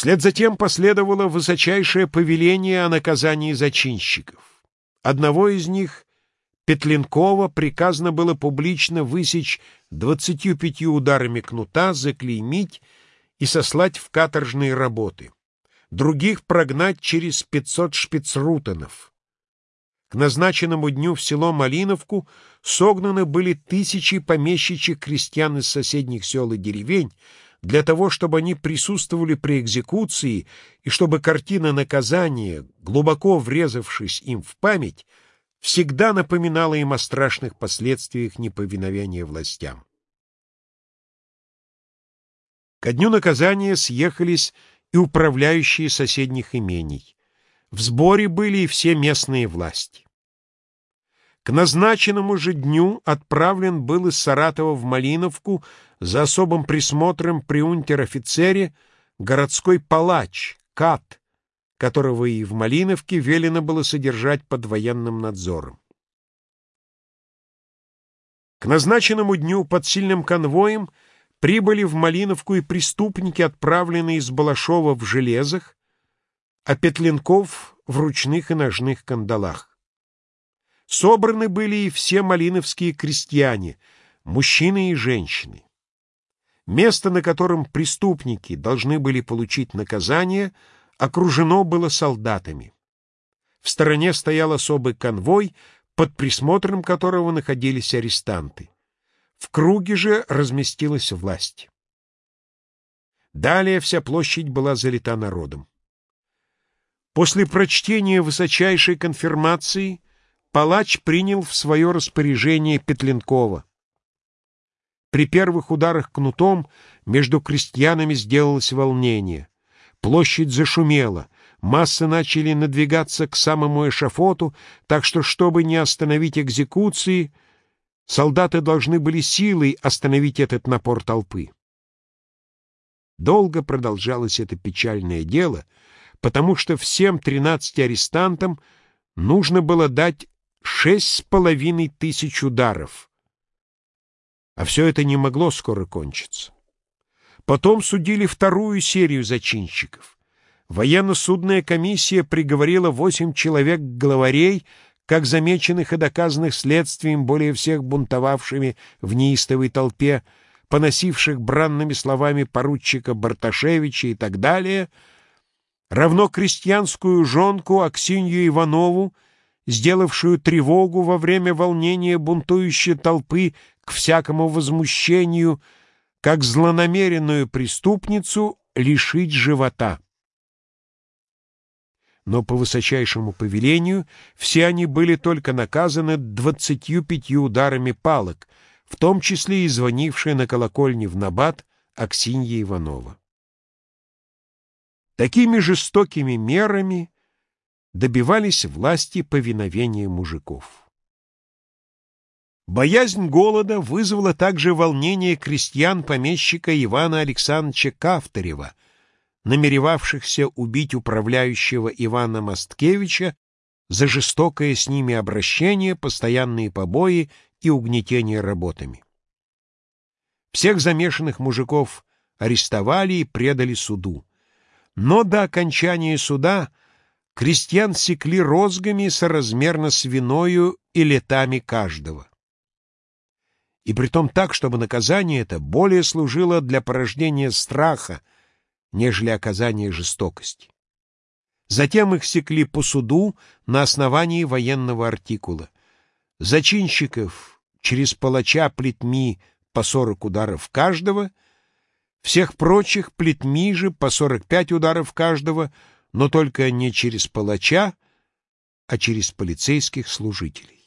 Вслед за тем последовало высочайшее повеление о наказании зачинщиков. Одного из них, Петлинкова, приказано было публично высечь двадцатью пятью ударами кнута, заклеймить и сослать в каторжные работы. Других прогнать через пятьсот шпицрутенов. К назначенному дню в село Малиновку согнаны были тысячи помещичьих крестьян из соседних сел и деревень, для того, чтобы они присутствовали при экзекуции и чтобы картина наказания, глубоко врезавшись им в память, всегда напоминала им о страшных последствиях неповиновения властям. Ко дню наказания съехались и управляющие соседних имений. В сборе были и все местные власти. К назначенному же дню отправлен был из Саратова в Малиновку за особым присмотром при унтер-офицере городской палач, Кат, которого и в Малиновке велено было содержать под военным надзором. К назначенному дню под сильным конвоем прибыли в Малиновку и преступники, отправленные из Балашова в железах, а Петленков в ручных и ножных кандалах. Собраны были и все малиновские крестьяне, мужчины и женщины. Место, на котором преступники должны были получить наказание, окружено было солдатами. В стороне стоял особый конвой, под присмотром которого находились арестанты. В круге же разместилась власть. Далее вся площадь была залита народом. После прочтения высочайшей конфирмации палач принял в свое распоряжение Петленкова. При первых ударах кнутом между крестьянами сделалось волнение. Площадь зашумела, массы начали надвигаться к самому эшафоту, так что, чтобы не остановить экзекуции, солдаты должны были силой остановить этот напор толпы. Долго продолжалось это печальное дело, потому что всем тринадцати арестантам нужно было дать шесть с половиной тысяч ударов — а все это не могло скоро кончиться. Потом судили вторую серию зачинщиков. Военно-судная комиссия приговорила восемь человек-главарей, как замеченных и доказанных следствием более всех бунтовавшими в неистовой толпе, поносивших бранными словами поручика Барташевича и так далее, равно крестьянскую жонку Аксинью Иванову, сделавшую тревогу во время волнения бунтующей толпы к всякому возмущению, как злонамеренную преступницу лишить живота. Но по высочайшему повелению все они были только наказаны двадцатью пятью ударами палок, в том числе и звонившая на колокольне в набат Аксинья Иванова. Такими жестокими мерами добивались власти повиновения мужиков. Боязнь голода вызвала также волнение крестьян-помещика Ивана Александровича Кавторева, намеревавшихся убить управляющего Ивана Мосткевича за жестокое с ними обращение, постоянные побои и угнетение работами. Всех замешанных мужиков арестовали и предали суду. Но до окончания суда крестьян секли розгами соразмерно с виною и летами каждого и притом так, чтобы наказание это более служило для порождения страха, нежели оказания жестокости. Затем их секли по суду на основании военного артикула. Зачинщиков через палача плетьми по сорок ударов каждого, всех прочих плетьми же по сорок пять ударов каждого, но только не через палача, а через полицейских служителей.